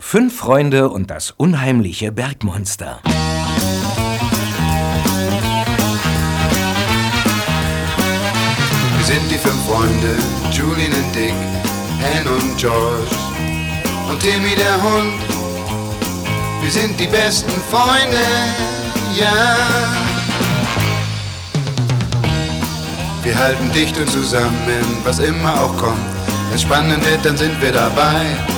Fünf Freunde und das unheimliche Bergmonster. Wir sind die fünf Freunde, Julian und Dick, Anne und George und Timmy der Hund. Wir sind die besten Freunde, ja. Wir halten dicht und zusammen, was immer auch kommt. Wenn spannend wird, dann sind wir dabei.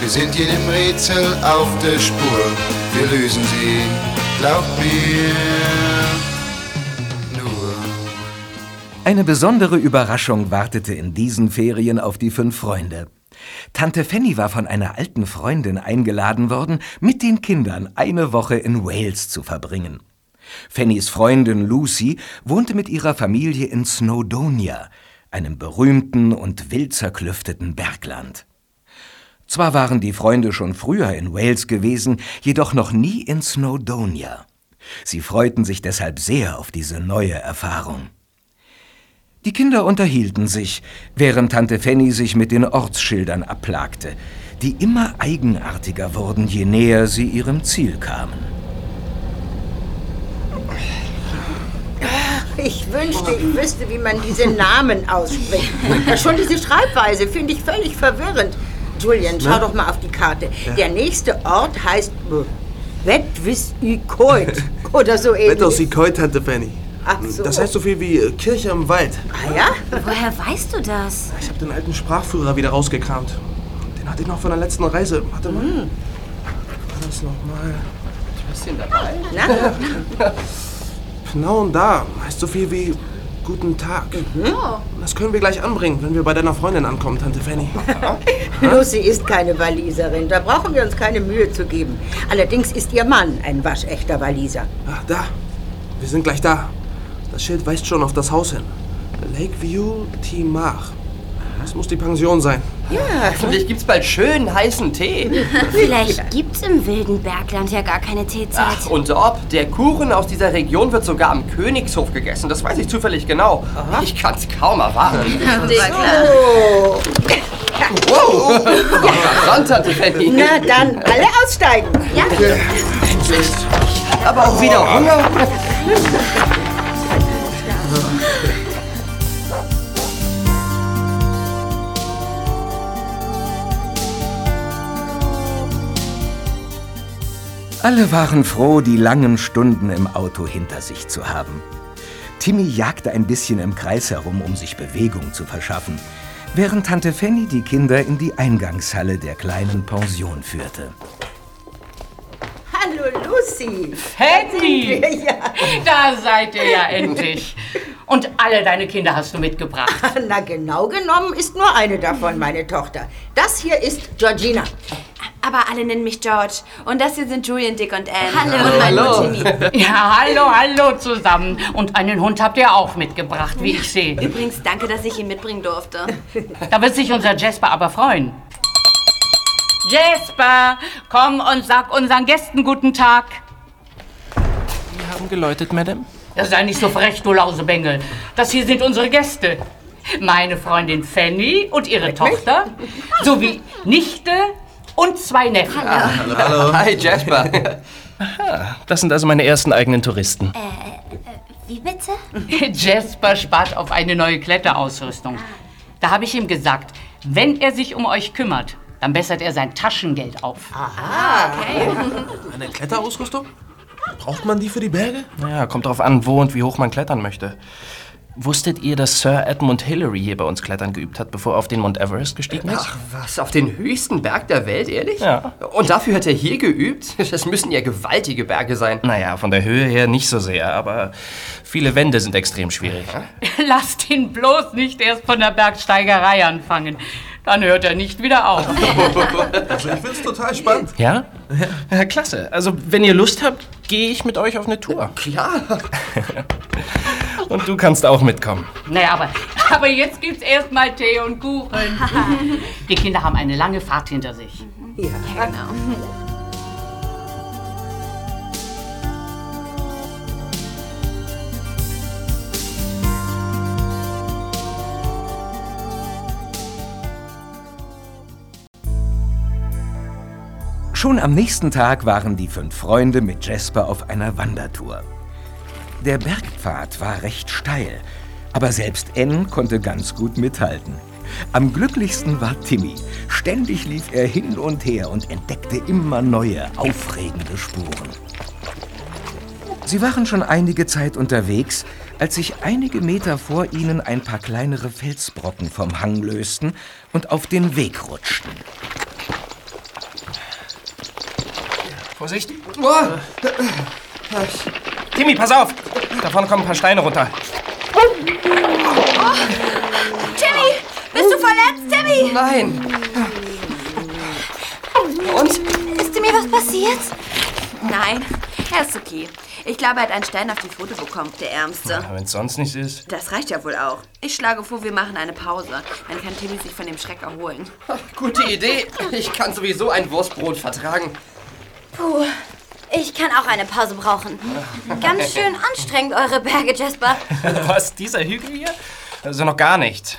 Wir sind jedem Rätsel auf der Spur, wir lösen sie, glaubt mir. Nur. Eine besondere Überraschung wartete in diesen Ferien auf die fünf Freunde. Tante Fanny war von einer alten Freundin eingeladen worden, mit den Kindern eine Woche in Wales zu verbringen. Fannys Freundin Lucy wohnte mit ihrer Familie in Snowdonia, einem berühmten und wild zerklüfteten Bergland. Zwar waren die Freunde schon früher in Wales gewesen, jedoch noch nie in Snowdonia. Sie freuten sich deshalb sehr auf diese neue Erfahrung. Die Kinder unterhielten sich, während Tante Fanny sich mit den Ortsschildern abplagte, die immer eigenartiger wurden, je näher sie ihrem Ziel kamen. Ich wünschte, ich wüsste, wie man diese Namen ausspricht. Schon diese Schreibweise finde ich völlig verwirrend. Julian, schau doch mal auf die Karte. Der nächste Ort heißt Wetwisikoit oder so ähnlich. Wettersikoi, Tante Fanny. Ach so. Das heißt so viel wie äh, Kirche im Wald. Ah ja? Woher weißt du das? Ich habe den alten Sprachführer wieder rausgekramt. Den hatte ich noch von der letzten Reise. Warte mal. Hm. War das nochmal? Bisschen dabei. Na? Genau und da. Heißt so viel wie Guten Tag. Das können wir gleich anbringen, wenn wir bei deiner Freundin ankommen, Tante Fanny. Lucy ist keine Waliserin. Da brauchen wir uns keine Mühe zu geben. Allerdings ist ihr Mann ein waschechter Waliser. Ah, da. Wir sind gleich da. Das Schild weist schon auf das Haus hin. Lakeview Timar. Das muss die Pension sein. Hoffentlich gibt's bald schön heißen Tee. Vielleicht gibt's im wilden Bergland ja gar keine Teezeit. Ach, und ob, der Kuchen aus dieser Region wird sogar am Königshof gegessen. Das weiß ich zufällig genau. Ich kann's kaum erwarten. Oh. Wow! Ja, Tante Fanny. Na dann, alle aussteigen. Ja, Aber auch wieder Hunger. Alle waren froh, die langen Stunden im Auto hinter sich zu haben. Timmy jagte ein bisschen im Kreis herum, um sich Bewegung zu verschaffen, während Tante Fanny die Kinder in die Eingangshalle der kleinen Pension führte. Hallo Lucy. Fanny! Ja, Da seid ihr ja endlich. Und alle deine Kinder hast du mitgebracht. na genau genommen ist nur eine davon meine Tochter. Das hier ist Georgina. Aber alle nennen mich George. Und das hier sind Julian, Dick und Anne. Hallo. Und mein Hallo. Timmy. Ja, hallo, hallo zusammen. Und einen Hund habt ihr auch mitgebracht, wie ich sehe. Übrigens, danke, dass ich ihn mitbringen durfte. Da wird sich unser Jasper aber freuen. Jasper, komm und sag unseren Gästen guten Tag. Wir haben geläutet, Madame. Ja, sei nicht so frech, du Lausebengel. Das hier sind unsere Gäste. Meine Freundin Fanny und ihre Tochter, sowie Nichte und zwei Neffen. Hi, Jasper. Das sind also meine ersten eigenen Touristen. Wie bitte? Jasper spart auf eine neue Kletterausrüstung. Da habe ich ihm gesagt, wenn er sich um euch kümmert, dann bessert er sein Taschengeld auf. Eine Kletterausrüstung? Braucht man die für die Berge? Naja, kommt drauf an, wo und wie hoch man klettern möchte. Wusstet ihr, dass Sir Edmund Hillary hier bei uns klettern geübt hat, bevor er auf den Mount Everest gestiegen ist? Ach, was? Auf den höchsten Berg der Welt, ehrlich? Ja. Und dafür hat er hier geübt? Das müssen ja gewaltige Berge sein. Naja, von der Höhe her nicht so sehr, aber viele Wände sind extrem schwierig. Lasst ihn bloß nicht erst von der Bergsteigerei anfangen. Dann hört er nicht wieder auf. Also ich find's total spannend. Ja? Ja, klasse. Also, wenn ihr Lust habt, gehe ich mit euch auf eine Tour. Klar. Und du kannst auch mitkommen. Naja, aber, aber jetzt gibt's erstmal Tee und Kuchen. Die Kinder haben eine lange Fahrt hinter sich. Schon am nächsten Tag waren die fünf Freunde mit Jasper auf einer Wandertour. Der Bergpfad war recht steil, aber selbst Ann konnte ganz gut mithalten. Am glücklichsten war Timmy. Ständig lief er hin und her und entdeckte immer neue, aufregende Spuren. Sie waren schon einige Zeit unterwegs, als sich einige Meter vor ihnen ein paar kleinere Felsbrocken vom Hang lösten und auf den Weg rutschten. Vorsicht. Timmy, pass auf! Davon kommen ein paar Steine runter. Timmy, bist du verletzt, Timmy? Nein. Und? Ist Timmy was passiert? Nein, er ist okay. Ich glaube, er hat einen Stein auf die Foto bekommen, der Ärmste. Wenn es sonst nichts ist. Das reicht ja wohl auch. Ich schlage vor, wir machen eine Pause. Dann kann Timmy sich von dem Schreck erholen. Gute Idee. Ich kann sowieso ein Wurstbrot vertragen. Puh, ich kann auch eine Pause brauchen. Ganz schön anstrengend, eure Berge, Jasper. Was, dieser Hügel hier? Also noch gar nicht.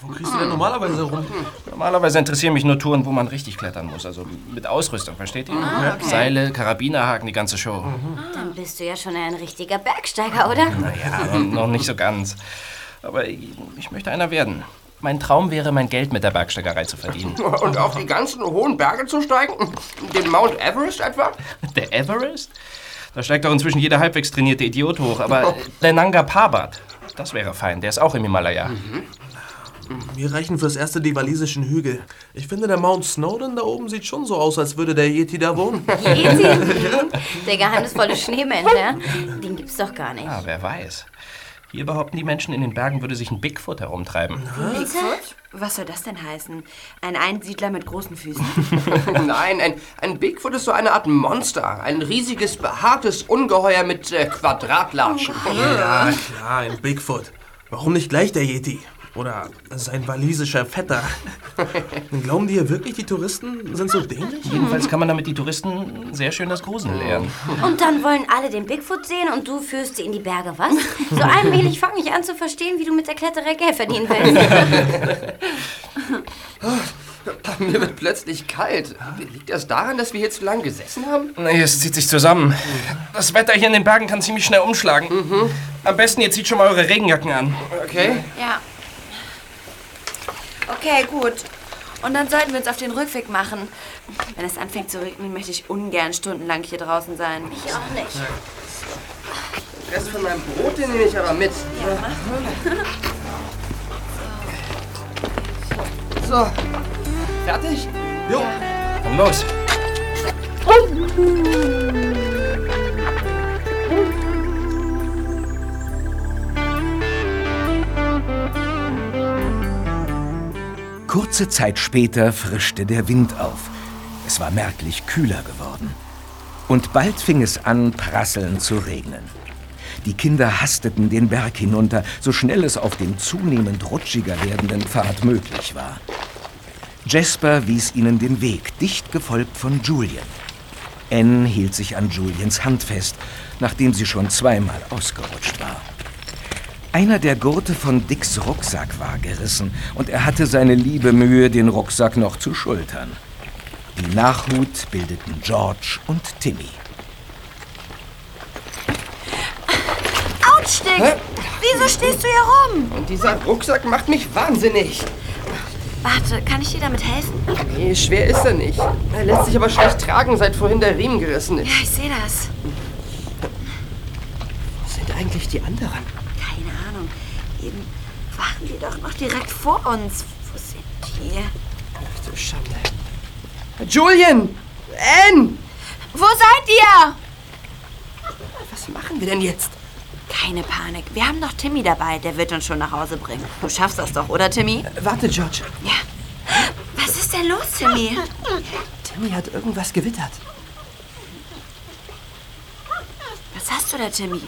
Wo kriegst du denn normalerweise rum? Normalerweise interessieren mich nur Touren, wo man richtig klettern muss. Also mit Ausrüstung, versteht ihr? Seile, Karabinerhaken, die ganze Show. Dann bist du ja schon ein richtiger Bergsteiger, oder? Ja, noch nicht so ganz. Aber ich, ich möchte einer werden. Mein Traum wäre, mein Geld mit der Bergsteigerei zu verdienen. Und auf die ganzen hohen Berge zu steigen? Den Mount Everest etwa? Der Everest? Da steigt doch inzwischen jeder halbwegs trainierte Idiot hoch. Aber der Nanga Parbat, das wäre fein. Der ist auch im Himalaya. Wir reichen fürs erste die walisischen Hügel. Ich finde, der Mount Snowdon da oben sieht schon so aus, als würde der Yeti da wohnen. Yeti? Der geheimnisvolle Schneemensch, ja? Den gibt's doch gar nicht. Ah, wer weiß. Hier behaupten die Menschen, in den Bergen würde sich ein Bigfoot herumtreiben. Bigfoot? Was soll das denn heißen? Ein Einsiedler mit großen Füßen? Nein, ein, ein Bigfoot ist so eine Art Monster. Ein riesiges, behaartes Ungeheuer mit äh, Quadratlatschen. Ja, klar, ein Bigfoot. Warum nicht gleich der Yeti? Oder sein walisischer Vetter? Glauben die hier wirklich, die Touristen sind so dämlich? Jedenfalls kann man damit die Touristen sehr schön das Gruseln lernen. Und dann wollen alle den Bigfoot sehen und du führst sie in die Berge, was? So allmählich fange ich an zu verstehen, wie du mit der Kletterei Geld verdienen willst. Mir wird plötzlich kalt. Liegt das daran, dass wir hier zu lange gesessen haben? Nee, es zieht sich zusammen. Das Wetter hier in den Bergen kann ziemlich schnell umschlagen. Am besten, ihr zieht schon mal eure Regenjacken an. Okay. Ja. Okay, gut. Und dann sollten wir uns auf den Rückweg machen. Wenn es anfängt zu regnen, möchte ich ungern stundenlang hier draußen sein. Ich auch nicht. Den Rest von meinem Brot, den nehme ich aber mit. So. Fertig? Jo, Dann los. Kurze Zeit später frischte der Wind auf. Es war merklich kühler geworden. Und bald fing es an, prasselnd zu regnen. Die Kinder hasteten den Berg hinunter, so schnell es auf dem zunehmend rutschiger werdenden Pfad möglich war. Jasper wies ihnen den Weg, dicht gefolgt von Julian. Anne hielt sich an Julians Hand fest, nachdem sie schon zweimal ausgerutscht war. Einer der Gurte von Dicks Rucksack war gerissen und er hatte seine liebe Mühe, den Rucksack noch zu schultern. Die Nachhut bildeten George und Timmy. Autsch, Dick! Wieso stehst du hier rum? Und dieser Rucksack macht mich wahnsinnig. Warte, kann ich dir damit helfen? Nee, schwer ist er nicht. Er lässt sich aber schlecht tragen, seit vorhin der Riemen gerissen ist. Ja, ich sehe das. Wo sind eigentlich die anderen? Keine Ahnung. Eben waren die doch noch direkt vor uns. Wo sind die? Ach du Schande. Julian! Anne! Wo seid ihr? Was machen wir denn jetzt? Keine Panik. Wir haben noch Timmy dabei. Der wird uns schon nach Hause bringen. Du schaffst das doch, oder, Timmy? Warte, George. Ja. ist denn los, Timmy? Timmy hat irgendwas gewittert. Was hast du da, Timmy?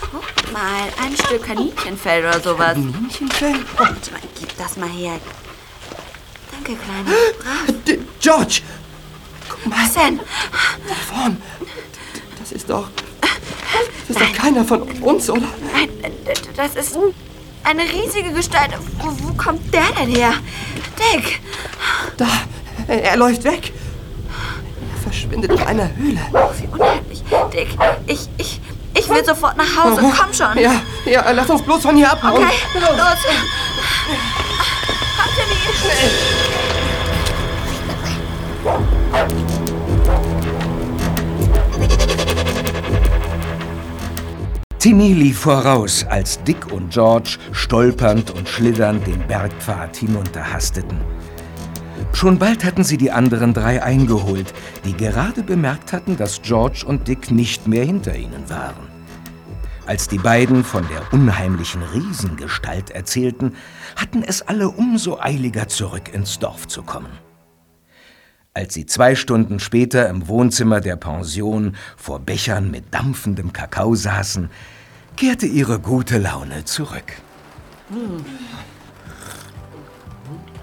Guck mal, ein Stück Kaninchenfell oder sowas. Kaninchenfell? Warte mal, gib das mal her. Danke, Kleiner. Brav. D George! Was denn? Da vorn. Das ist doch... Das ist doch keiner von uns, oder? Nein, das ist eine riesige Gestalt. Wo, wo kommt der denn her? Dick! Da, er, läuft weg. Er verschwindet in einer Höhle. Wie unheimlich. Dick, ich, ich, ich will sofort nach Hause. Komm schon. Ja, ja, lass uns bloß von hier abhauen. Okay, los. Komm, Timmy. Timmy lief voraus, als Dick und George stolpernd und schlitternd den Bergpfad hinunterhasteten. Schon bald hatten sie die anderen drei eingeholt, die gerade bemerkt hatten, dass George und Dick nicht mehr hinter ihnen waren. Als die beiden von der unheimlichen Riesengestalt erzählten, hatten es alle umso eiliger zurück ins Dorf zu kommen. Als sie zwei Stunden später im Wohnzimmer der Pension vor Bechern mit dampfendem Kakao saßen, kehrte ihre gute Laune zurück.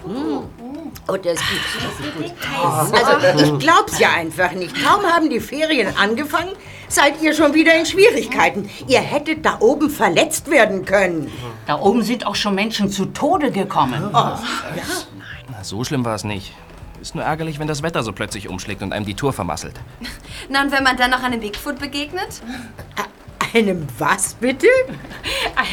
Oh, das gibt Also, ich glaub's ja einfach nicht. Kaum haben die Ferien angefangen, seid ihr schon wieder in Schwierigkeiten. Ihr hättet da oben verletzt werden können. Da oben sind auch schon Menschen zu Tode gekommen. Na, so schlimm war es nicht. Ist nur ärgerlich, wenn das Wetter so plötzlich umschlägt und einem die Tour vermasselt. Na, und wenn man dann noch einem Bigfoot begegnet? Einem was bitte?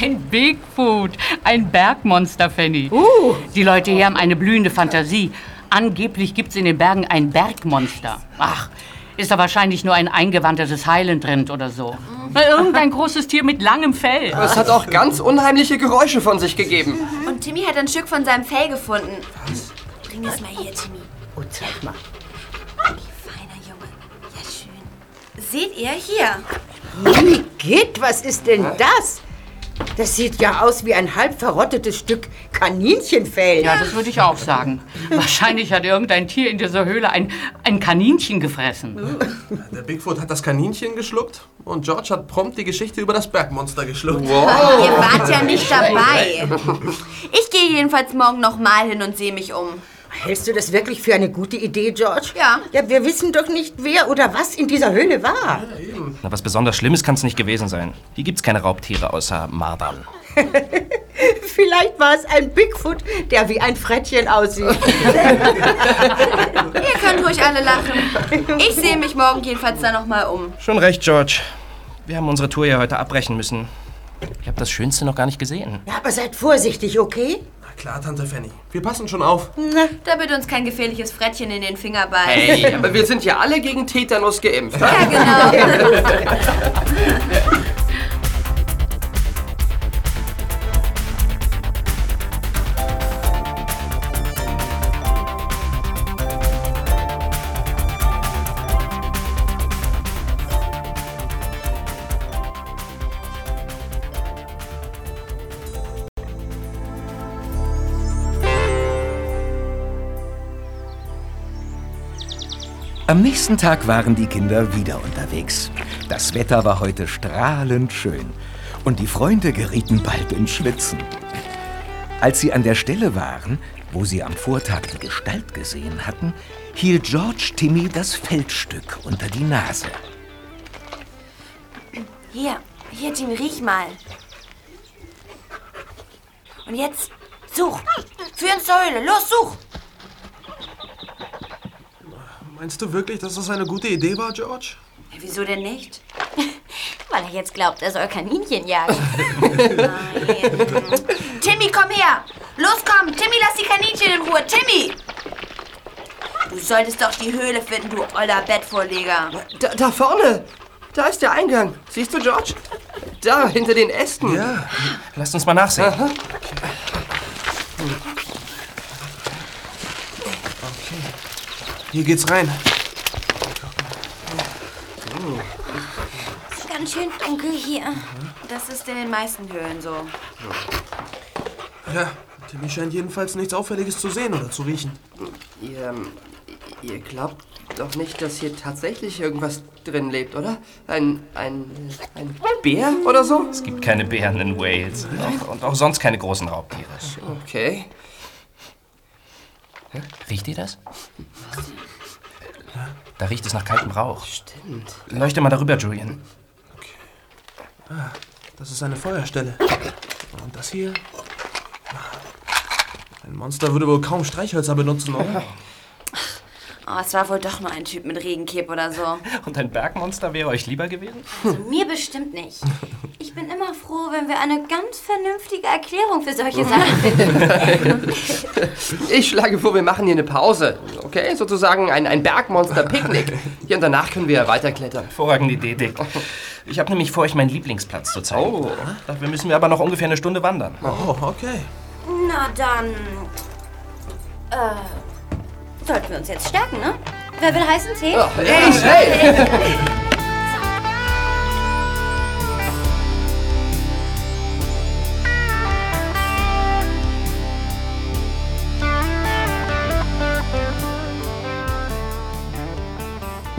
Ein Bigfoot, ein Bergmonster, Fanny. Uh. Die Leute hier haben eine blühende Fantasie. Angeblich gibt's in den Bergen ein Bergmonster. Ach, ist da wahrscheinlich nur ein eingewandertes Highland-Rind oder so. Irgendein großes Tier mit langem Fell. Es hat auch ganz unheimliche Geräusche von sich gegeben. Und Timmy hat ein Stück von seinem Fell gefunden. Was? Bring das mal hier, Timmy. Oh, zeig mal. Feiner Junge. Ja, schön. Seht ihr hier? Git, was ist denn das? Das sieht ja aus wie ein halb verrottetes Stück Kaninchenfell. Ja, das würde ich auch sagen. Wahrscheinlich hat irgendein Tier in dieser Höhle ein, ein Kaninchen gefressen. Der Bigfoot hat das Kaninchen geschluckt und George hat prompt die Geschichte über das Bergmonster geschluckt. Ihr wart ja nicht dabei. Ich gehe jedenfalls morgen noch mal hin und sehe mich um. Hältst du das wirklich für eine gute Idee, George? Ja. Ja, wir wissen doch nicht, wer oder was in dieser Höhle war. Na, was besonders Schlimmes kann es nicht gewesen sein. Hier gibt's keine Raubtiere außer Mardern. Vielleicht war es ein Bigfoot, der wie ein Frettchen aussieht. Ihr könnt ruhig alle lachen. Ich sehe mich morgen jedenfalls dann noch mal um. Schon recht, George. Wir haben unsere Tour ja heute abbrechen müssen. Ich habe das Schönste noch gar nicht gesehen. Ja, aber seid vorsichtig, okay? Na klar, Tante Fanny. Wir passen schon auf. Da bitte uns kein gefährliches Frettchen in den Finger beißen. Hey, aber wir sind ja alle gegen Tetanus geimpft. Ja, genau. Am nächsten Tag waren die Kinder wieder unterwegs. Das Wetter war heute strahlend schön und die Freunde gerieten bald in Schwitzen. Als sie an der Stelle waren, wo sie am Vortag die Gestalt gesehen hatten, hielt George Timmy das Feldstück unter die Nase. Hier, hier, Timmy, riech mal. Und jetzt such. Für ins Säule. Los, such. Meinst du wirklich, dass das eine gute Idee war, George? Wieso denn nicht? Weil er jetzt glaubt, er soll Kaninchen jagen. Timmy, komm her. Los, komm. Timmy, lass die Kaninchen in Ruhe. Timmy. Du solltest doch die Höhle finden, du oller Bettvorleger. Da, da vorne! Da ist der Eingang. Siehst du, George? Da, hinter den Ästen. Ja. Lasst uns mal nachsehen. Hier geht's rein. Ist ganz schön dunkel hier. Das ist in den meisten Höhlen so. Ja, Timmy scheint jedenfalls nichts Auffälliges zu sehen oder zu riechen. Ihr, ähm, ihr glaubt doch nicht, dass hier tatsächlich irgendwas drin lebt, oder? Ein, ein, ein Bär oder so? Es gibt keine Bären in Wales. Auch, und auch sonst keine großen Raubtiere. Okay. Riecht ihr das? Da riecht es nach kaltem Rauch. Stimmt. Leuchte mal darüber, Julian. Ah, das ist eine Feuerstelle. Und das hier? Ein Monster würde wohl kaum Streichhölzer benutzen, oder? Oh, es war wohl doch nur ein Typ mit Regencape oder so. Und ein Bergmonster wäre euch lieber gewesen? Also mir bestimmt nicht. Froh, wenn wir eine ganz vernünftige Erklärung für solche Sachen finden. Ich schlage vor, wir machen hier eine Pause. Okay, sozusagen ein, ein Bergmonster-Picknick. Ja, und danach können wir ja weiterklettern. Hervorragende Idee, Dick. Ich habe nämlich vor, euch meinen Lieblingsplatz zu zeigen. Oh. Dafür müssen wir aber noch ungefähr eine Stunde wandern. Oh, okay. Na dann. Äh. Sollten wir uns jetzt stärken, ne? Wer will heißen Tee? Ach, ich, hey!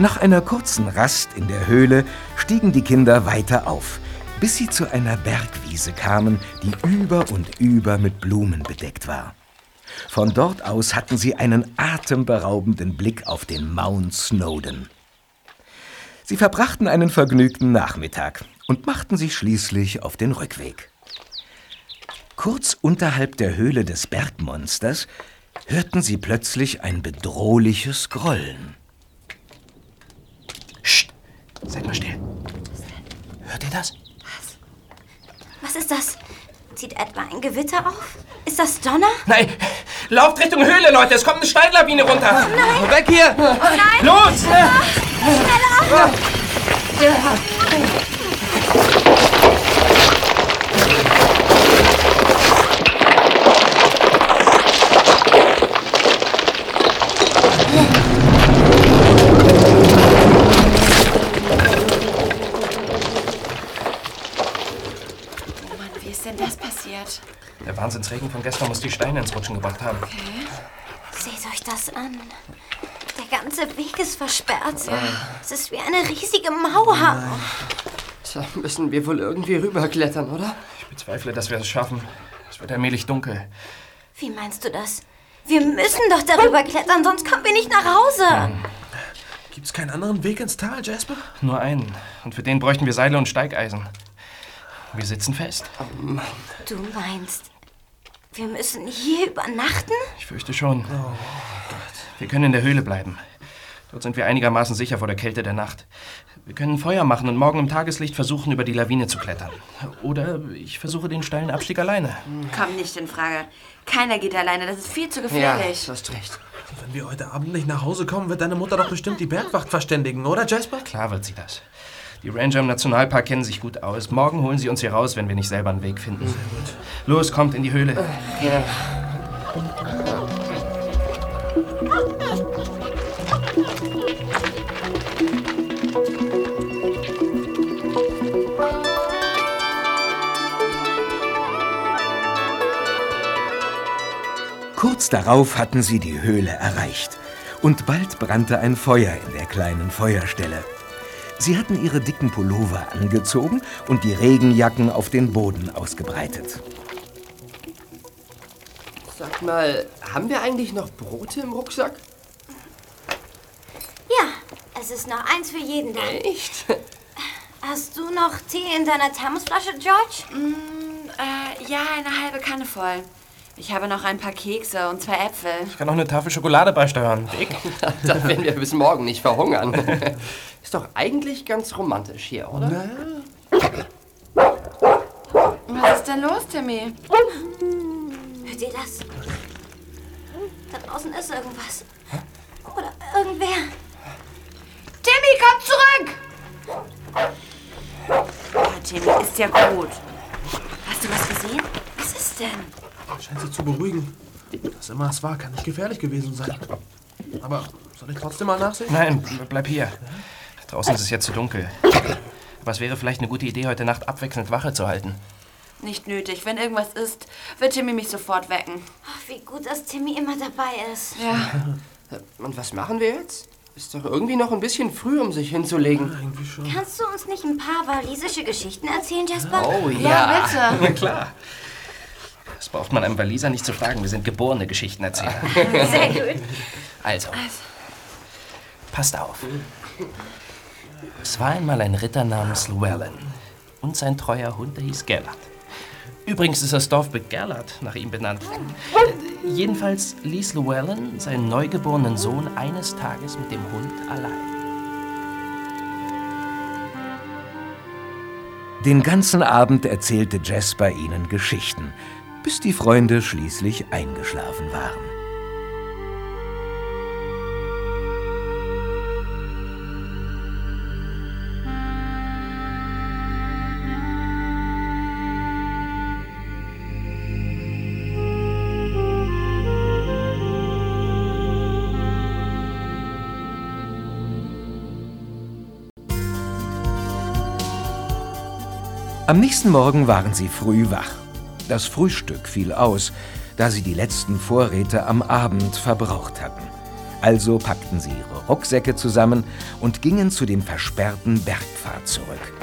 Nach einer kurzen Rast in der Höhle stiegen die Kinder weiter auf, bis sie zu einer Bergwiese kamen, die über und über mit Blumen bedeckt war. Von dort aus hatten sie einen atemberaubenden Blick auf den Mount Snowdon. Sie verbrachten einen vergnügten Nachmittag und machten sich schließlich auf den Rückweg. Kurz unterhalb der Höhle des Bergmonsters hörten sie plötzlich ein bedrohliches Grollen. Seid mal still. Hört ihr das? Was ist das? Zieht etwa ein Gewitter auf? Ist das Donner? Nein, lauft Richtung Höhle, Leute. Es kommt eine Steinlawine runter. Nein! Weg hier! Nein! Los! Schneller! Oh Der Wahnsinnsregen von gestern muss die Steine ins Rutschen gebracht haben. Seht euch das an. Der ganze Weg ist versperrt. Es ist wie eine riesige Mauer. Tja, müssen wir wohl irgendwie rüberklettern, oder? Ich bezweifle, dass wir es schaffen. Es wird allmählich dunkel. Wie meinst du das? Wir müssen doch darüber klettern, sonst kommen wir nicht nach Hause. Gibt's keinen anderen Weg ins Tal, Jasper? Nur einen. Und für den bräuchten wir Seile und Steigeisen. Wir sitzen fest. Du meinst, wir müssen hier übernachten? Ich fürchte schon. Wir können in der Höhle bleiben. Dort sind wir einigermaßen sicher vor der Kälte der Nacht. Wir können Feuer machen und morgen im Tageslicht versuchen, über die Lawine zu klettern. Oder ich versuche den steilen Abstieg alleine. Kommt nicht in Frage. Keiner geht alleine, das ist viel zu Ja, gefährlich. du hast recht. Wenn wir heute Abend nicht nach Hause kommen, wird deine Mutter doch bestimmt die Bergwacht verständigen, oder, Jasper? Klar wird sie das. Die Ranger im Nationalpark kennen sich gut aus. Morgen holen sie uns hier raus, wenn wir nicht selber einen Weg finden. Los, kommt in die Höhle. Kurz darauf hatten sie die Höhle erreicht und bald brannte ein Feuer in der kleinen Feuerstelle. Sie hatten ihre dicken Pullover angezogen und die Regenjacken auf den Boden ausgebreitet. Sag mal, haben wir eigentlich noch Brote im Rucksack? Ja, es ist noch eins für jeden da. Echt? Hast du noch Tee in deiner Thermosflasche, George? Mm, äh, ja, eine halbe Kanne voll. Ich habe noch ein paar Kekse und zwei Äpfel. Ich kann noch eine Tafel Schokolade beisteuern. Dick. Da werden wir bis morgen nicht verhungern. Ist doch eigentlich ganz romantisch hier, oder? Was ist denn los, Timmy? Hört ihr das? Da draußen ist irgendwas. Oder irgendwer. Timmy, komm zurück! Ja, Timmy, ist ja gut. Hast du was gesehen? Was ist denn? Scheint sich zu beruhigen. Was immer es war, kann nicht gefährlich gewesen sein. Aber soll ich trotzdem mal nachsehen? Nein, bleib hier. Draußen ist es jetzt zu dunkel. Aber es wäre vielleicht eine gute Idee, heute Nacht abwechselnd Wache zu halten. Nicht nötig. Wenn irgendwas ist, wird Timmy mich sofort wecken. Ach, wie gut, dass Timmy immer dabei ist. Ja. Und was machen wir jetzt? Ist doch irgendwie noch ein bisschen früh, um sich hinzulegen. Irgendwie schon. Kannst du uns nicht ein paar walisische Geschichten erzählen, Jasper? Oh Ja, bitte. Na klar. Das braucht man einem Waliser nicht zu fragen. Wir sind geborene Geschichtenerzähler. Sehr gut. Also, passt auf. Es war einmal ein Ritter namens Llewellyn. Und sein treuer Hund, der hieß Gellert. Übrigens ist das Dorf Begerlert nach ihm benannt. Äh, Jedenfalls ließ Llewellyn seinen neugeborenen Sohn eines Tages mit dem Hund allein. Den ganzen Abend erzählte Jasper ihnen Geschichten, bis die Freunde schließlich eingeschlafen waren. Am nächsten Morgen waren sie früh wach. Das Frühstück fiel aus, da sie die letzten Vorräte am Abend verbraucht hatten. Also packten sie ihre Rucksäcke zusammen und gingen zu dem versperrten Bergpfad zurück.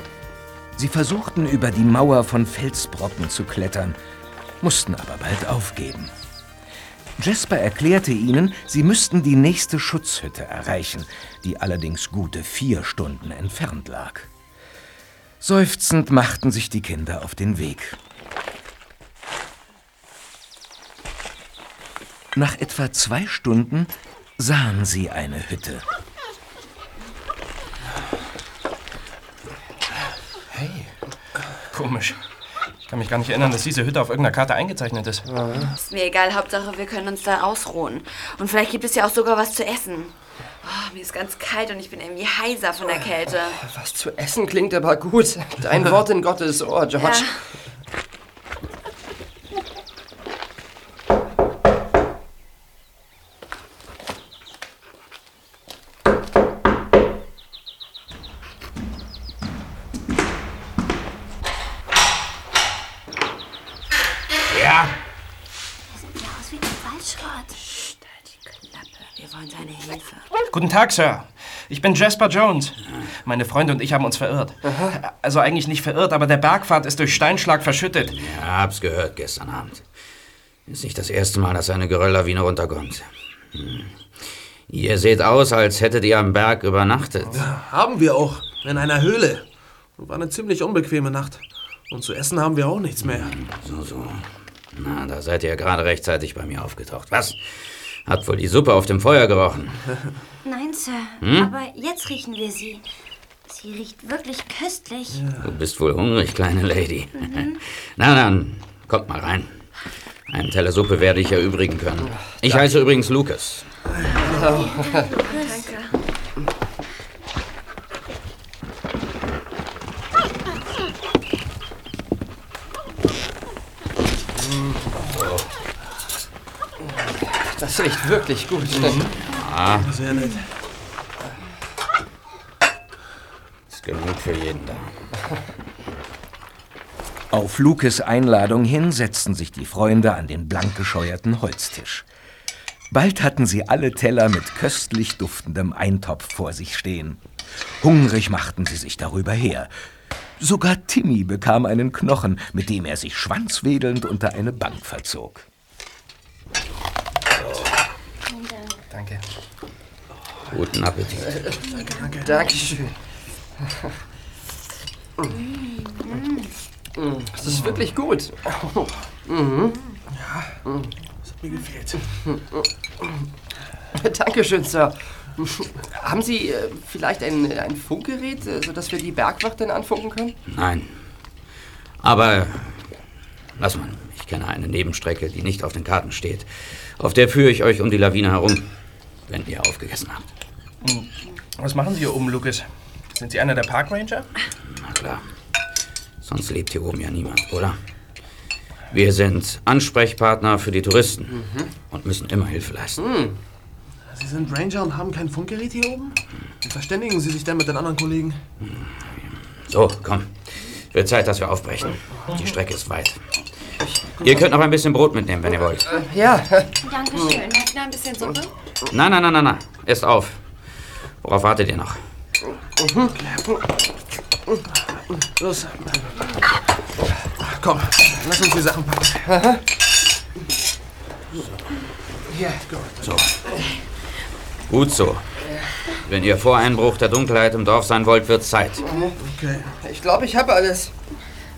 Sie versuchten über die Mauer von Felsbrocken zu klettern, mussten aber bald aufgeben. Jasper erklärte ihnen, sie müssten die nächste Schutzhütte erreichen, die allerdings gute vier Stunden entfernt lag. Seufzend machten sich die Kinder auf den Weg. Nach etwa zwei Stunden sahen sie eine Hütte. Hey, komisch. Ich kann mich gar nicht erinnern, dass diese Hütte auf irgendeiner Karte eingezeichnet ist. Ist mir egal, Hauptsache wir können uns da ausruhen. Und vielleicht gibt es ja auch sogar was zu essen. Oh, mir ist ganz kalt und ich bin irgendwie heiser von der Kälte. Was zu essen klingt aber gut. Dein Wort in Gottes Ohr, George. Ja. Ja. Sieht ja aus wie ein Waldschrott. Halt die Klappe. Wir wollen deine Hilfe. Guten Tag, Sir. Ich bin Jasper Jones. Meine Freunde und ich haben uns verirrt. Also eigentlich nicht verirrt, aber der Bergpfad ist durch Steinschlag verschüttet. Ja, hab's gehört gestern Abend. Ist nicht das erste Mal, dass eine Gerölllawine runterkommt. Hm. Ihr seht aus, als hättet ihr am Berg übernachtet. Haben wir auch. In einer Höhle. War eine ziemlich unbequeme Nacht. Und zu essen haben wir auch nichts mehr. So, so. Na, da seid ihr ja gerade rechtzeitig bei mir aufgetaucht. Was? Hat wohl die Suppe auf dem Feuer gerochen? Nein, Sir. Hm? Aber jetzt riechen wir sie. Sie riecht wirklich köstlich. Du bist wohl hungrig, kleine Lady. Na dann, kommt mal rein. Einen Teller Suppe werde ich erübrigen können. Ich heiße übrigens Lucas. Das riecht wirklich gut. Ah, Sehr nett. ist genug für jeden da. Auf Lukes Einladung hin setzten sich die Freunde an den blank gescheuerten Holztisch. Bald hatten sie alle Teller mit köstlich duftendem Eintopf vor sich stehen. Hungrig machten sie sich darüber her. Sogar Timmy bekam einen Knochen, mit dem er sich schwanzwedelnd unter eine Bank verzog. Danke. Guten Appetit. Dankeschön. Das ist wirklich gut. Das hat mir gefehlt. Dankeschön, Sir. Haben Sie äh, vielleicht ein, ein Funkgerät, äh, sodass wir die Bergwacht dann anfunken können? Nein. Aber lass mal. Ich kenne eine Nebenstrecke, die nicht auf den Karten steht. Auf der führe ich euch um die Lawine herum, wenn ihr aufgegessen habt. Was machen Sie hier oben, Lucas? Sind Sie einer der Parkranger? Na klar. Sonst lebt hier oben ja niemand, oder? Wir sind Ansprechpartner für die Touristen und müssen immer Hilfe leisten. Sie sind Ranger und haben kein Funkgerät hier oben? Wie verständigen Sie sich denn mit den anderen Kollegen? So, komm. Wird Zeit, dass wir aufbrechen. Die Strecke ist weit. Ihr könnt noch ein bisschen Brot mitnehmen, wenn ihr wollt. Ja. Dankeschön. Du noch ein bisschen Suppe? Nein, nein, nein, nein, nein. Esst auf. Worauf wartet ihr noch? Los. Komm, lass uns die Sachen packen. Hier. So. Gut so. Wenn ihr vor Einbruch der Dunkelheit im Dorf sein wollt, wird Zeit. Okay. Ich glaube, ich habe alles.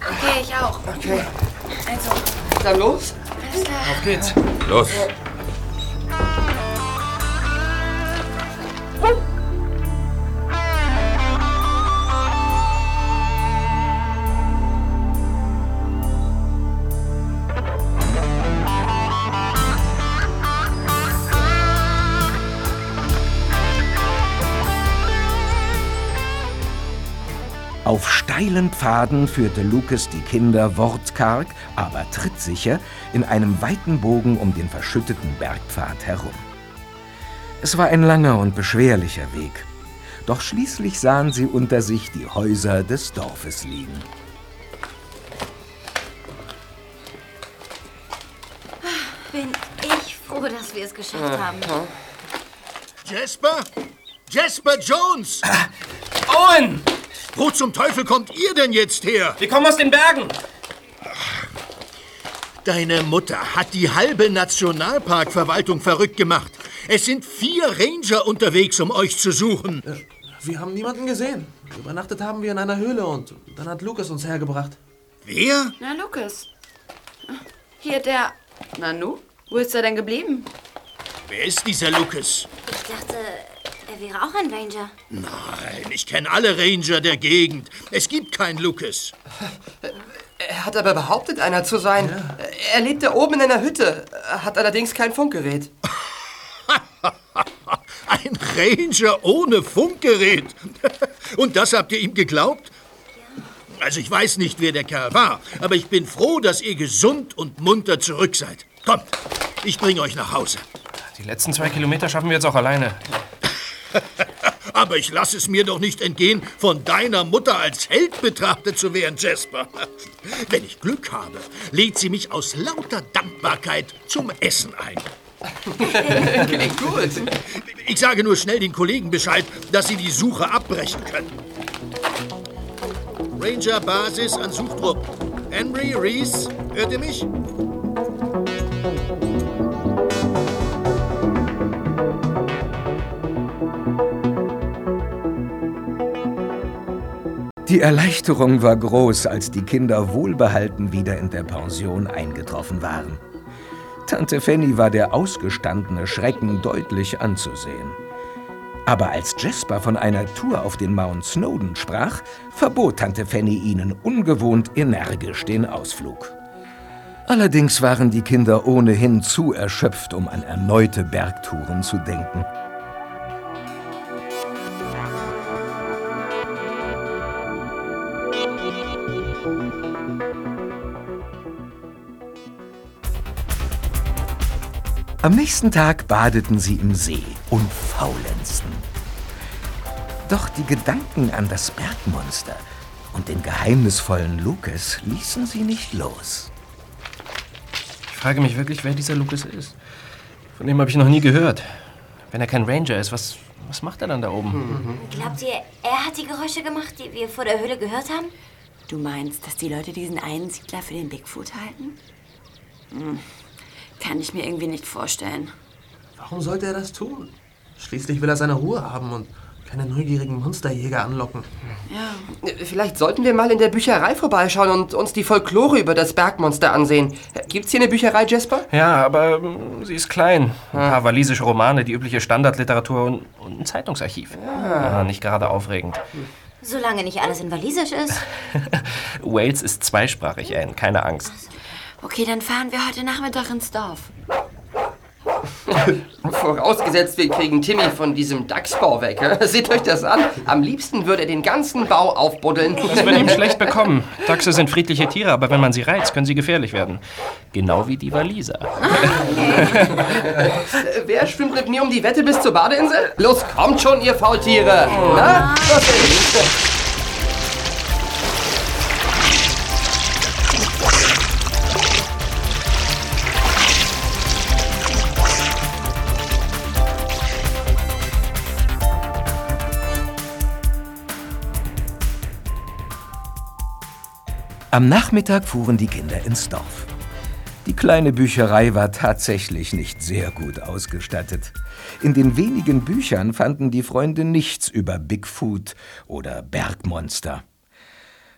Okay, ich auch. Okay. Also, Dann los. alles klar. Auf geht's. Los. Auf steilen Pfaden führte Lucas die Kinder wortkarg, aber trittsicher in einem weiten Bogen um den verschütteten Bergpfad herum. Es war ein langer und beschwerlicher Weg, doch schließlich sahen sie unter sich die Häuser des Dorfes liegen. Bin ich froh, dass wir es geschafft haben. Jasper? Jasper Jones! Owen! Wo zum Teufel kommt ihr denn jetzt her? Wir kommen aus den Bergen. Deine Mutter hat die halbe Nationalparkverwaltung verrückt gemacht. Es sind vier Ranger unterwegs, um euch zu suchen. Wir haben niemanden gesehen. Übernachtet haben wir in einer Höhle und dann hat Lukas uns hergebracht. Wer? Na, Lukas. Hier der. Nanu? Wo ist er denn geblieben? Wer ist dieser Lucas? Ich dachte, er wäre auch ein Ranger. Nein, ich kenne alle Ranger der Gegend. Es gibt keinen Lucas. Er hat aber behauptet, einer zu sein. Er lebte oben in einer Hütte, hat allerdings kein Funkgerät. Ein Ranger ohne Funkgerät. Und das habt ihr ihm geglaubt? Also ich weiß nicht, wer der Kerl war, aber ich bin froh, dass ihr gesund und munter zurück seid. Kommt, ich bringe euch nach Hause. Die letzten zwei Kilometer schaffen wir jetzt auch alleine. Aber ich lasse es mir doch nicht entgehen, von deiner Mutter als Held betrachtet zu werden, Jasper. Wenn ich Glück habe, lädt sie mich aus lauter Dankbarkeit zum Essen ein. Klingt gut. Ich sage nur schnell den Kollegen Bescheid, dass sie die Suche abbrechen können. Ranger Basis an Suchtrupp. Henry Reese, hört ihr mich? Die Erleichterung war groß, als die Kinder wohlbehalten wieder in der Pension eingetroffen waren. Tante Fanny war der ausgestandene Schrecken deutlich anzusehen. Aber als Jasper von einer Tour auf den Mount Snowdon sprach, verbot Tante Fanny ihnen ungewohnt energisch den Ausflug. Allerdings waren die Kinder ohnehin zu erschöpft, um an erneute Bergtouren zu denken. Am nächsten Tag badeten sie im See und faulenzen. Doch die Gedanken an das Bergmonster und den geheimnisvollen Lucas ließen sie nicht los. Ich frage mich wirklich, wer dieser Lucas ist. Von dem habe ich noch nie gehört. Wenn er kein Ranger ist, was, was macht er dann da oben? Glaubt ihr, er hat die Geräusche gemacht, die wir vor der Höhle gehört haben? Du meinst, dass die Leute diesen einen Siedler für den Bigfoot halten? Hm. Kann ich mir irgendwie nicht vorstellen. Warum sollte er das tun? Schließlich will er seine Ruhe haben und keine neugierigen Monsterjäger anlocken. Ja. Vielleicht sollten wir mal in der Bücherei vorbeischauen und uns die Folklore über das Bergmonster ansehen. Gibt's hier eine Bücherei, Jasper? Ja, aber ähm, sie ist klein. Ein paar walisische Romane, die übliche Standardliteratur und, und ein Zeitungsarchiv. Ja, nicht gerade aufregend. Solange nicht alles in Walisisch ist. Wales ist zweisprachig, Anne. Keine Angst. Okay, dann fahren wir heute Nachmittag ins Dorf. Vorausgesetzt, wir kriegen Timmy von diesem Dachsbau weg. Seht euch das an. Am liebsten würde er den ganzen Bau aufbuddeln. Das wird ihm schlecht bekommen. Dachse sind friedliche Tiere, aber wenn man sie reizt, können sie gefährlich werden. Genau wie die Waliser. Äh, Wer schwimmt mit mir um die Wette bis zur Badeinsel? Los, kommt schon, ihr Faultiere. Na, los denn? Am Nachmittag fuhren die Kinder ins Dorf. Die kleine Bücherei war tatsächlich nicht sehr gut ausgestattet. In den wenigen Büchern fanden die Freunde nichts über Bigfoot oder Bergmonster.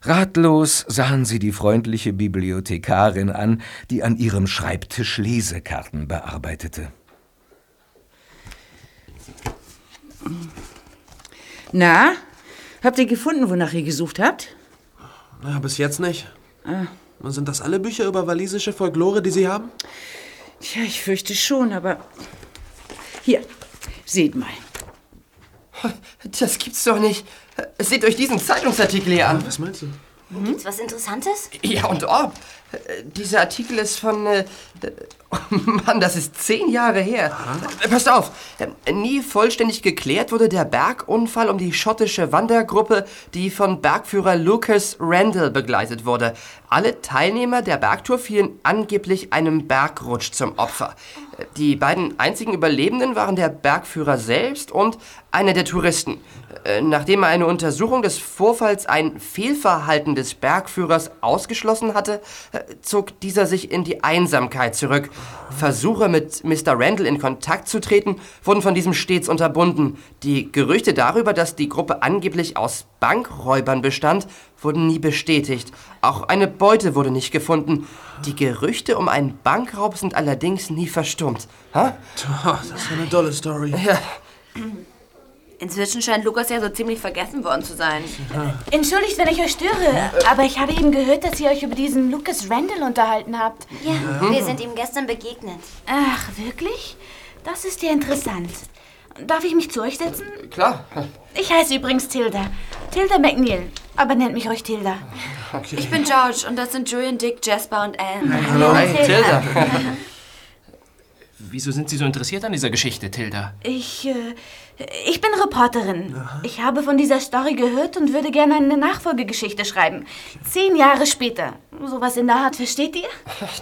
Ratlos sahen sie die freundliche Bibliothekarin an, die an ihrem Schreibtisch Lesekarten bearbeitete. Na, habt ihr gefunden, wonach ihr gesucht habt? Na, bis jetzt nicht. Ah. Und Sind das alle Bücher über walisische Folklore, die Sie haben? Tja, ich fürchte schon, aber. Hier, seht mal. Das gibt's doch nicht. Seht euch diesen Zeitungsartikel hier an. Was meinst du? Gibt's was Interessantes? Ja, und ob. Äh, Dieser Artikel ist von. Äh, oh Mann, das ist zehn Jahre her. Äh, Passt auf. Äh, Nie vollständig geklärt wurde der Bergunfall um die schottische Wandergruppe, die von Bergführer Lucas Randall begleitet wurde. Alle Teilnehmer der Bergtour fielen angeblich einem Bergrutsch zum Opfer. Die beiden einzigen Überlebenden waren der Bergführer selbst und einer der Touristen. Nachdem er eine Untersuchung des Vorfalls ein Fehlverhalten des Bergführers ausgeschlossen hatte, zog dieser sich in die Einsamkeit zurück. Versuche mit Mr. Randall in Kontakt zu treten, wurden von diesem stets unterbunden. Die Gerüchte darüber, dass die Gruppe angeblich aus Bankräubern bestand, wurden nie bestätigt. Auch eine Beute wurde nicht gefunden. Die Gerüchte um einen Bankraub sind allerdings nie verstummt. Ha? Das ist eine tolle Story. Ja. Inzwischen scheint Lukas ja so ziemlich vergessen worden zu sein. Entschuldigt, wenn ich euch störe, aber ich habe eben gehört, dass ihr euch über diesen Lucas Randall unterhalten habt. Ja, wir sind ihm gestern begegnet. Ach, wirklich? Das ist ja interessant. Darf ich mich zu euch setzen? Klar. Ich heiße übrigens Tilda. Tilda McNeil. Aber nennt mich ruhig Tilda. Ich bin George und das sind Julian, Dick, Jasper und Anne. Hallo. Hi, Tilda. Wieso sind Sie so interessiert an dieser Geschichte, Tilda? Ich, äh, ich bin Reporterin. Ich habe von dieser Story gehört und würde gerne eine Nachfolgegeschichte schreiben. Zehn Jahre später. Sowas in der Art, versteht ihr?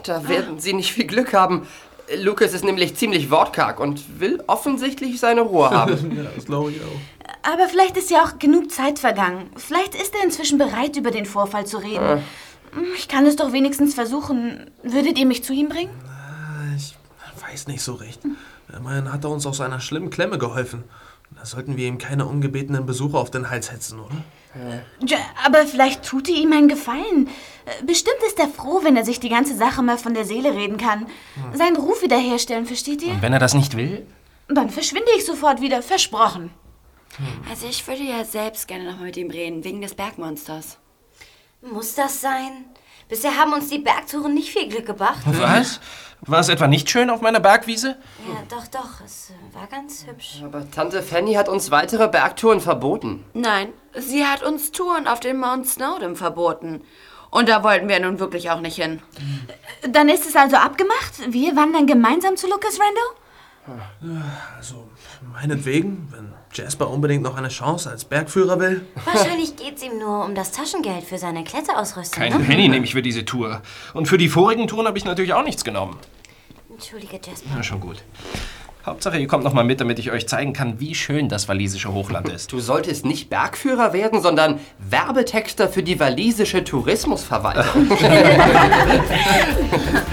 Da werden Sie nicht viel Glück haben. Lucas ist nämlich ziemlich wortkarg und will offensichtlich seine Ruhe haben. ja, das glaube ich auch. Aber vielleicht ist ja auch genug Zeit vergangen. Vielleicht ist er inzwischen bereit, über den Vorfall zu reden. Ich kann es doch wenigstens versuchen. Würdet ihr mich zu ihm bringen? Weiß nicht so recht. Immerhin hat er uns aus einer schlimmen Klemme geholfen. Da sollten wir ihm keine ungebetenen Besucher auf den Hals hetzen, oder? Ja, aber vielleicht tut ihr ihm einen Gefallen. Bestimmt ist er froh, wenn er sich die ganze Sache mal von der Seele reden kann. Seinen Ruf wiederherstellen, versteht ihr? Und wenn er das nicht will? Dann verschwinde ich sofort wieder, versprochen. Also ich würde ja selbst gerne noch mal mit ihm reden, wegen des Bergmonsters. Muss das sein? Bisher haben uns die Bergtouren nicht viel Glück gebracht. Was? War es etwa nicht schön auf meiner Bergwiese? Ja, doch, doch. Es äh, war ganz hübsch. Aber Tante Fanny hat uns weitere Bergtouren verboten. Nein, sie hat uns Touren auf den Mount Snowdon verboten. Und da wollten wir nun wirklich auch nicht hin. Dann ist es also abgemacht. Wir wandern gemeinsam zu Lucas Randall? Also, meinetwegen, wenn Jasper unbedingt noch eine Chance als Bergführer will. Wahrscheinlich geht's ihm nur um das Taschengeld für seine Kletterausrüstung. Kein ne? Penny nehme ich für diese Tour. Und für die vorigen Touren habe ich natürlich auch nichts genommen. Entschuldige, Jasper. Na, schon gut. Hauptsache, ihr kommt noch mal mit, damit ich euch zeigen kann, wie schön das walisische Hochland ist. Du solltest nicht Bergführer werden, sondern Werbetexter für die walisische Tourismusverwaltung.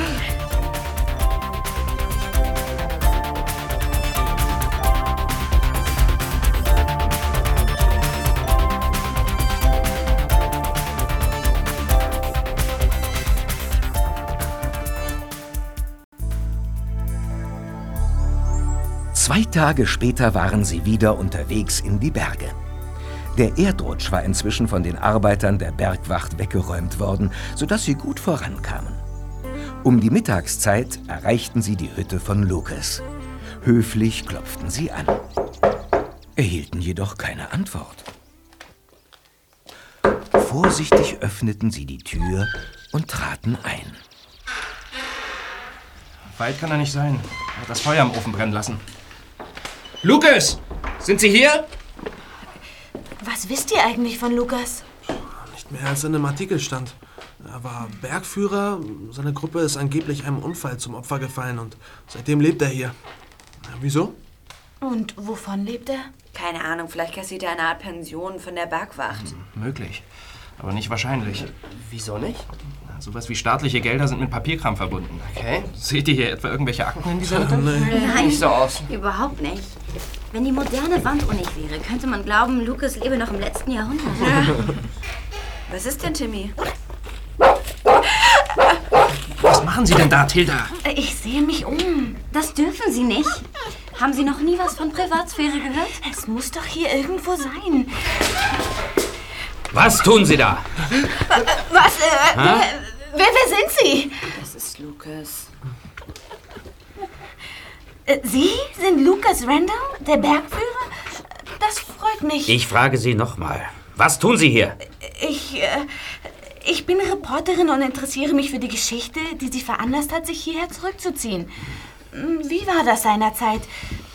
Tage später waren sie wieder unterwegs in die Berge. Der Erdrutsch war inzwischen von den Arbeitern der Bergwacht weggeräumt worden, sodass sie gut vorankamen. Um die Mittagszeit erreichten sie die Hütte von Lucas. Höflich klopften sie an, erhielten jedoch keine Antwort. Vorsichtig öffneten sie die Tür und traten ein. Weit kann er nicht sein. Er hat das Feuer am Ofen brennen lassen. Lukas! Sind Sie hier? Was wisst ihr eigentlich von Lukas? Nicht mehr als in einem Artikel stand. Er war Bergführer, seine Gruppe ist angeblich einem Unfall zum Opfer gefallen und seitdem lebt er hier. Ja, Wieso? Und wovon lebt er? Keine Ahnung, vielleicht kassiert er eine Art Pension von der Bergwacht. Möglich. Aber nicht wahrscheinlich. Wieso nicht? Na, Sowas wie staatliche Gelder sind mit Papierkram verbunden. Okay. Seht ihr hier etwa irgendwelche Akten in dieser Hütte? Nein, Nicht so aus. überhaupt nicht. Wenn die moderne Wand unig wäre, könnte man glauben, Lukas lebe noch im letzten Jahrhundert. Was ist denn, Timmy? Was machen Sie denn da, Tilda? Ich sehe mich um. Das dürfen Sie nicht. Haben Sie noch nie was von Privatsphäre gehört? Es muss doch hier irgendwo sein. Was tun Sie da? Was? Äh, wer, wer, wer sind Sie? Das ist Lukas. Äh, Sie sind Lucas Randall, der Bergführer? Das freut mich. Ich frage Sie nochmal. Was tun Sie hier? Ich, äh, ich bin Reporterin und interessiere mich für die Geschichte, die Sie veranlasst hat, sich hierher zurückzuziehen. Hm, Wie war das seinerzeit?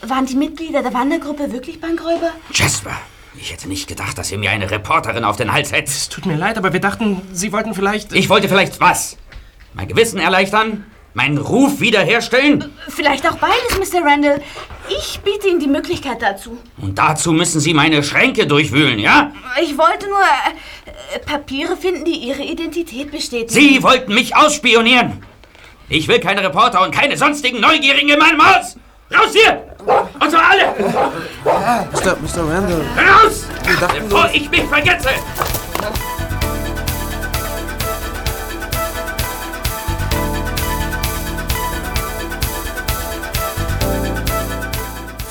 Waren die Mitglieder der Wandergruppe wirklich Bankräuber? Jasper, ich hätte nicht gedacht, dass ihr mir eine Reporterin auf den Hals hetzt. Tut mir leid, aber wir dachten, Sie wollten vielleicht... Ich wollte vielleicht was? Mein Gewissen erleichtern? Meinen Ruf wiederherstellen? Vielleicht auch beides, Mr. Randall. Ich biete Ihnen die Möglichkeit dazu. Und dazu müssen Sie meine Schränke durchwühlen, ja? Ich wollte nur äh, Papiere finden, die Ihre Identität bestätigen. Sie wollten mich ausspionieren! Ich will keine Reporter und keine sonstigen Neugierigen in meinem Haus! Raus hier! Und zwar alle! Mr. Mr. Randall. Raus! Bevor ich mich vergesse!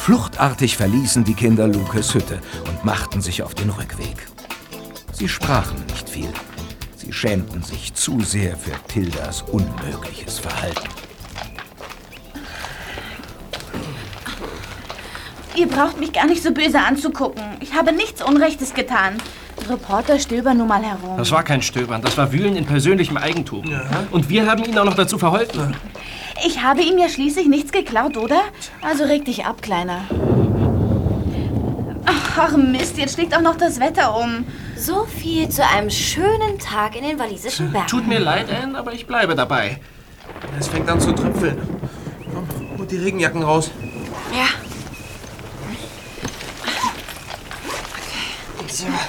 Fluchtartig verließen die Kinder Lukas Hütte und machten sich auf den Rückweg. Sie sprachen nicht viel. Sie schämten sich zu sehr für Tildas unmögliches Verhalten. Ihr braucht mich gar nicht so böse anzugucken. Ich habe nichts Unrechtes getan. Reporter stöbern nun mal herum. Das war kein Stöbern, das war Wühlen in persönlichem Eigentum. Und wir haben Ihnen auch noch dazu verholfen. Ich habe ihm ja schließlich nichts geklaut, oder? Also reg dich ab, Kleiner. Ach Mist, jetzt schlägt auch noch das Wetter um. So viel zu einem schönen Tag in den walisischen Bergen. Tut mir leid, Anne, aber ich bleibe dabei. Es fängt an zu tröpfeln. Komm, hol die Regenjacken raus. Ja.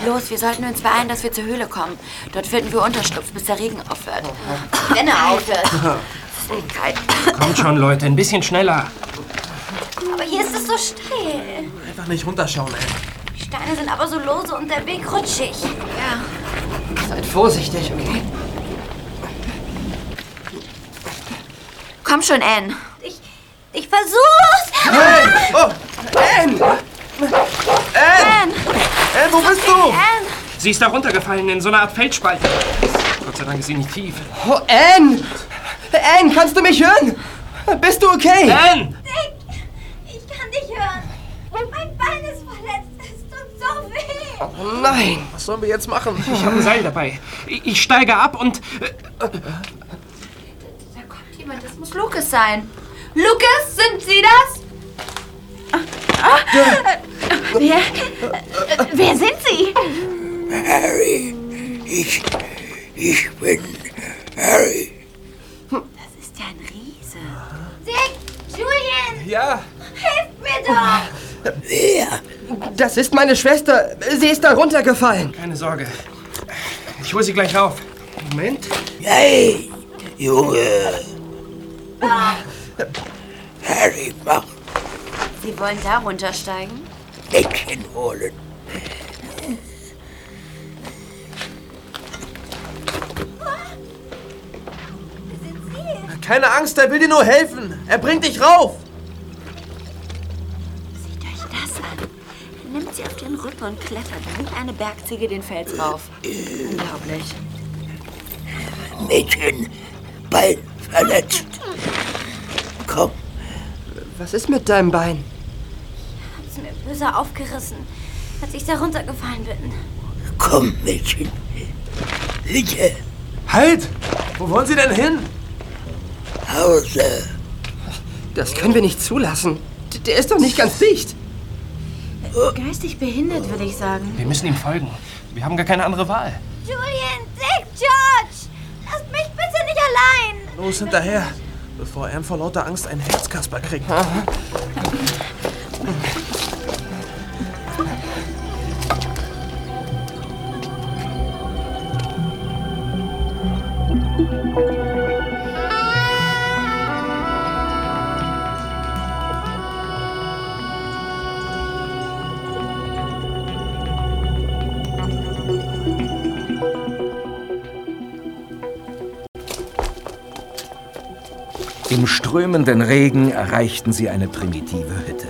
Los, wir sollten uns beeilen, dass wir zur Höhle kommen. Dort finden wir Unterschlupf, bis der Regen aufhört. Wenn er aufhört. Kalt. Kommt schon, Leute, ein bisschen schneller. Aber hier ist es so steil. Einfach nicht runterschauen, ey. Die Steine sind aber so lose und der Weg rutschig. Ja. Seid vorsichtig, okay? Komm schon, Anne. Ich, ich versuch's. Anne! Oh! Anne! Anne! Anne, wo bist du? Anne. Sie ist da runtergefallen in so eine Art Felsspalte. Gott sei Dank ist sie nicht tief. Oh, Anne! Anne, kannst du mich hören? Bist du okay? Anne! Ich kann dich hören. Mein Bein ist verletzt. Es tut so weh. Oh nein! Was sollen wir jetzt machen? Ich habe ein Seil dabei. Ich ich steige ab und... äh, Da kommt jemand, das muss Lukas sein. Lukas, sind Sie das? Wer, äh, wer sind Sie? Harry, ich, ich bin Harry. Das ist ja ein Riese. Dick, Julian, Ja, hilf mir doch. Wer? Das ist meine Schwester. Sie ist da runtergefallen. Keine Sorge. Ich hole sie gleich rauf. Moment. Hey, Junge. Harry, mach Sie wollen da runtersteigen? Mädchen holen. keine Angst, er will dir nur helfen. Er bringt dich rauf. Seht euch das an. Er nimmt sie auf den Rücken und klettert wie eine Bergziege den Fels rauf. Unglaublich. Mädchen, Bein verletzt. Komm, Was ist mit deinem Bein? Hat's mir böse aufgerissen, als ich da runtergefallen bin. komm, Mädchen. Bitte, Halt! Wo wollen Sie denn hin? Hause. Das können wir nicht zulassen. Der ist doch nicht ganz dicht. Geistig behindert, würde ich sagen. Wir müssen ihm folgen. Wir haben gar keine andere Wahl. Julian, Dick, George! Lasst mich bitte nicht allein! Los hinterher, bevor Anne vor lauter Angst einen Herzkasper kriegt. Im strömenden Regen erreichten sie eine primitive Hütte.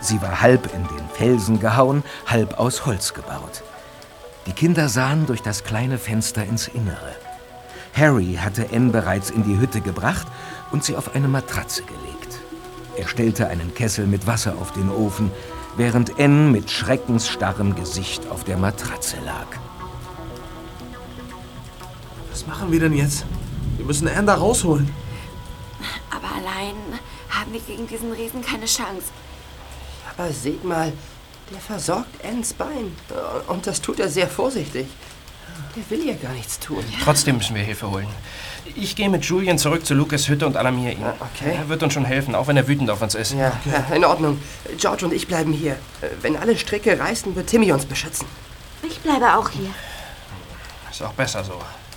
Sie war halb in den Felsen gehauen, halb aus Holz gebaut. Die Kinder sahen durch das kleine Fenster ins Innere. Harry hatte Anne bereits in die Hütte gebracht und sie auf eine Matratze gelegt. Er stellte einen Kessel mit Wasser auf den Ofen, während Anne mit schreckensstarrem Gesicht auf der Matratze lag. Was machen wir denn jetzt? Wir müssen Anne da rausholen. Aber allein haben wir gegen diesen Riesen keine Chance. Aber seht mal, der versorgt Anns Bein. Und das tut er sehr vorsichtig. Der will ihr gar nichts tun. Trotzdem müssen wir Hilfe holen. Ich gehe mit Julian zurück zu Lukas Hütte und alarmiere ihn. okay. Er wird uns schon helfen, auch wenn er wütend auf uns ist. Ja, ja, in Ordnung. George und ich bleiben hier. Wenn alle Stricke reißen, wird Timmy uns beschützen. Ich bleibe auch hier. Ist auch besser so.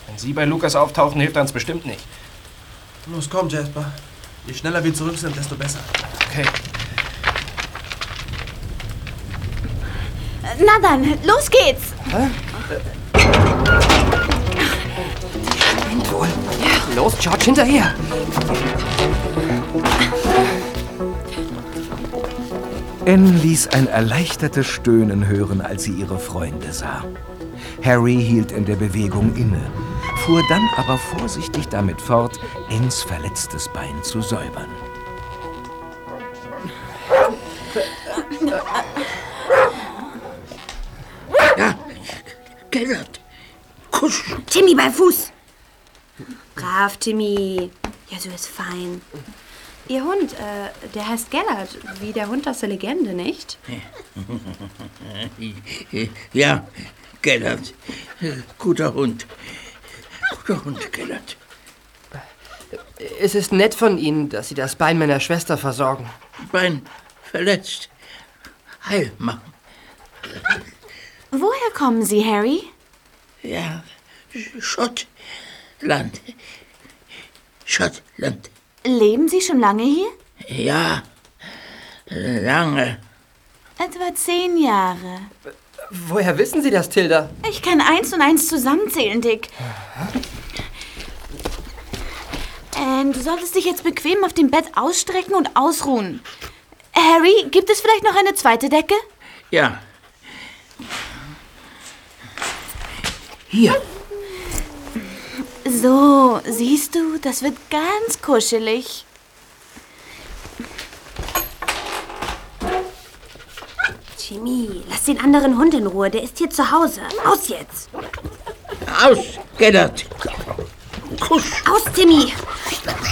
Wenn Sie bei Lukas auftauchen, hilft er uns bestimmt nicht. Los, komm, Jasper. Je schneller wir zurück sind, desto besser. Okay. Na dann, los geht's. Spinnt wohl. Los, George, hinterher. Anne ließ ein erleichtertes Stöhnen hören, als sie ihre Freunde sah. Harry hielt in der Bewegung inne, fuhr dann aber vorsichtig damit fort, Anns verletztes Bein zu säubern. Ja, Gellert. Kusch. Timmy bei Fuß. Brav, Timmy. Ja, so ist fein. Ihr Hund, äh, der heißt Gellert, wie der Hund aus der Legende, nicht? Ja, Gellert. Guter Hund. Guter Hund, Gellert. Es ist nett von Ihnen, dass Sie das Bein meiner Schwester versorgen. Bein verletzt. Heil machen. Woher kommen Sie, Harry? Ja, Schottland. Schottland. Leben Sie schon lange hier? Ja, lange. Etwa zehn Jahre. Woher wissen Sie das, Tilda? Ich kann eins und eins zusammenzählen, Dick. Ähm, du solltest dich jetzt bequem auf dem Bett ausstrecken und ausruhen. Harry, gibt es vielleicht noch eine zweite Decke? Ja. Hier. So, siehst du, das wird ganz kuschelig. Timmy, lass den anderen Hund in Ruhe. Der ist hier zu Hause. Aus jetzt. Aus, Gellert. Kusch. Aus, Timmy.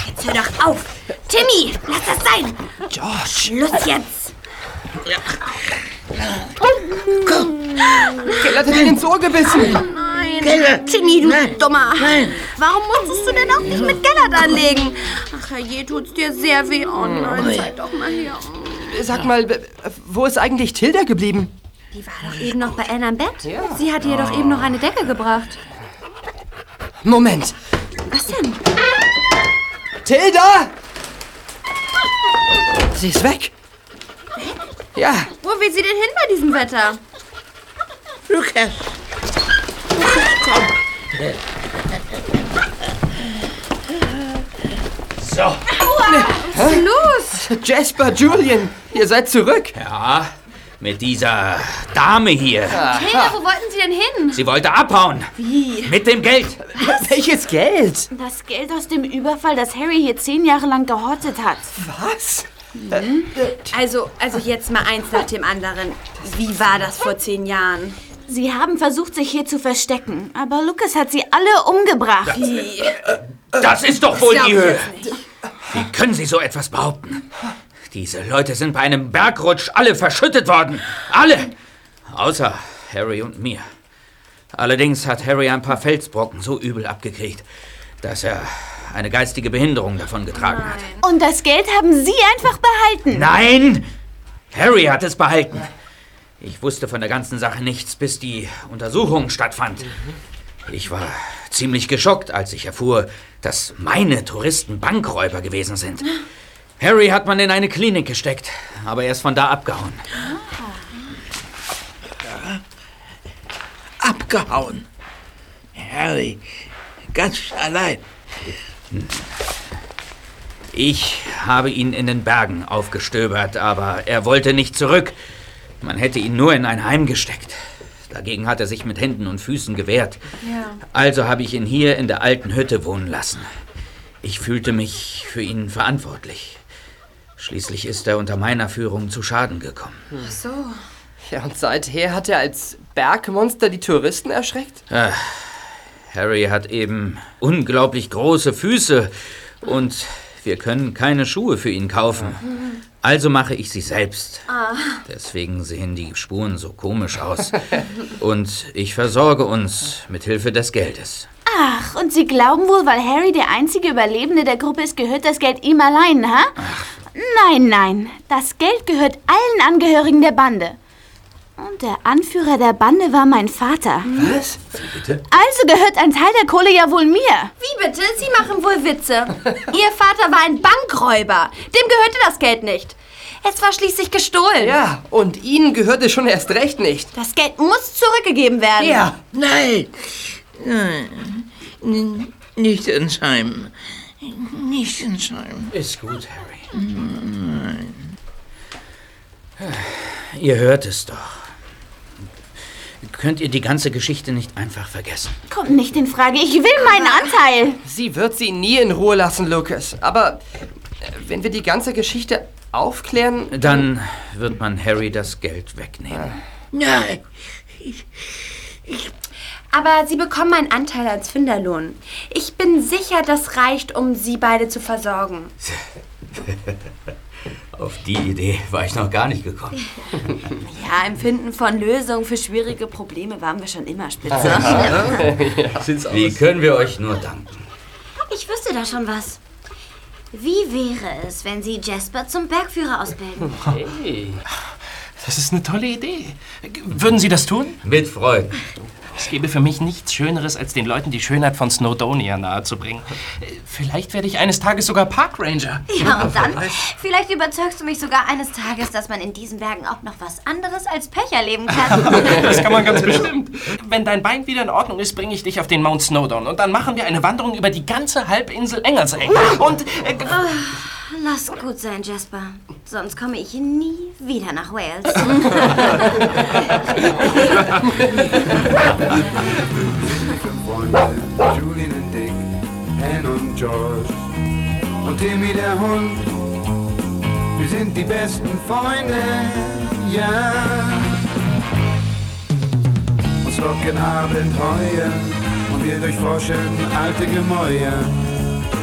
Jetzt hör doch auf. Timmy, lass das sein. George. Schluss jetzt. Gellert hat ihn ins Ohr gebissen. Nein. Gellert. Timmy, du Nein. Dummer. Nein. Warum musstest du denn auch nicht mit Gellert anlegen? Ach, je, tut's dir sehr weh. Oh nein, Ui. sei doch mal hier. Sag mal, wo ist eigentlich Tilda geblieben? Die war doch eben noch bei Anna im Bett. Sie hat ihr doch eben noch eine Decke gebracht. Moment. Was denn? Tilda! Sie ist weg. Ja, Wo will sie denn hin bei diesem Wetter? Lukas. Lukas, komm. So. Was ist los? Jasper, Julian, ihr seid zurück. Ja, mit dieser Dame hier. Tilda, wo wollten Sie denn hin? Sie wollte abhauen. Wie? Mit dem Geld. Welches Geld? Das Geld aus dem Überfall, das Harry hier zehn Jahre lang gehortet hat. Was? Also, also jetzt mal eins nach dem anderen. Wie war das vor zehn Jahren? Sie haben versucht, sich hier zu verstecken, aber Lucas hat sie alle umgebracht. Wie? Das ist doch wohl die Höhe. Wie können Sie so etwas behaupten? Diese Leute sind bei einem Bergrutsch alle verschüttet worden. Alle. Außer Harry und mir. Allerdings hat Harry ein paar Felsbrocken so übel abgekriegt, dass er eine geistige Behinderung davon getragen hat. Und das Geld haben Sie einfach behalten. Nein! Harry hat es behalten. Ich wusste von der ganzen Sache nichts, bis die Untersuchung stattfand. Ich war ziemlich geschockt, als ich erfuhr, dass meine Touristen Bankräuber gewesen sind. Harry hat man in eine Klinik gesteckt, aber er ist von da abgehauen. Abgehauen. Harry, ganz allein. Ich habe ihn in den Bergen aufgestöbert, aber er wollte nicht zurück. Man hätte ihn nur in ein Heim gesteckt. Dagegen hat er sich mit Händen und Füßen gewehrt. Ja. Also habe ich ihn hier in der alten Hütte wohnen lassen. Ich fühlte mich für ihn verantwortlich. Schließlich ist er unter meiner Führung zu Schaden gekommen. Ach so. Ja, und seither hat er als Bergmonster die Touristen erschreckt? Ah, Harry hat eben unglaublich große Füße und wir können keine Schuhe für ihn kaufen. Also mache ich sie selbst. Ah. Deswegen sehen die Spuren so komisch aus. Und ich versorge uns mit Hilfe des Geldes. Ach, und Sie glauben wohl, weil Harry der einzige Überlebende der Gruppe ist, gehört das Geld ihm allein, ha? Nein, nein. Das Geld gehört allen Angehörigen der Bande. Und der Anführer der Bande war mein Vater. Was? Bitte? Also gehört ein Teil der Kohle ja wohl mir. Wie bitte? Sie machen wohl Witze. Ihr Vater war ein Bankräuber. Dem gehörte das Geld nicht. Es war schließlich gestohlen. Ja, und Ihnen gehört es schon erst recht nicht. Das Geld muss zurückgegeben werden. Ja, nein. Nein. N- Nicht ins Heim. Nicht ins Heim. Ist gut, Harry. Nein. Ihr hört es doch. Könnt ihr die ganze Geschichte nicht einfach vergessen? Kommt nicht in Frage. Ich will meinen Anteil. Sie wird Sie nie in Ruhe lassen, Lucas. Aber äh, wenn wir die ganze Geschichte aufklären... Dann wird man Harry das Geld wegnehmen. Nein. Aber Sie bekommen einen Anteil als Finderlohn. Ich bin sicher, das reicht, um Sie beide zu versorgen. Auf die Idee war ich noch gar nicht gekommen. Ja, im Finden von Lösungen für schwierige Probleme waren wir schon immer spitze. Wie können wir euch nur danken? Ich wüsste da schon was. Wie wäre es, wenn Sie Jasper zum Bergführer ausbilden? Hey. Das ist eine tolle Idee. Würden Sie das tun? Mit Freuden. Es gäbe für mich nichts Schöneres, als den Leuten die Schönheit von Snowdonia nahezubringen. Vielleicht werde ich eines Tages sogar Parkranger. Ja, und dann vielleicht überzeugst du mich sogar eines Tages, dass man in diesen Bergen auch noch was anderes als Pech erleben kann. Das kann man ganz bestimmt. Wenn dein Bein wieder in Ordnung ist, bringe ich dich auf den Mount Snowdon. Und dann machen wir eine Wanderung über die ganze Halbinsel Engersee. Und äh, Ah, Lass gut sein, Jasper. Sonst komme ich nie wieder nach Wales. Freunde, Julian und Dick, Anne und George und Timmy der Hund. Wir sind die besten Freunde, ja. Uns locken Abenteuer und wir durchforschen alte Gemäuer.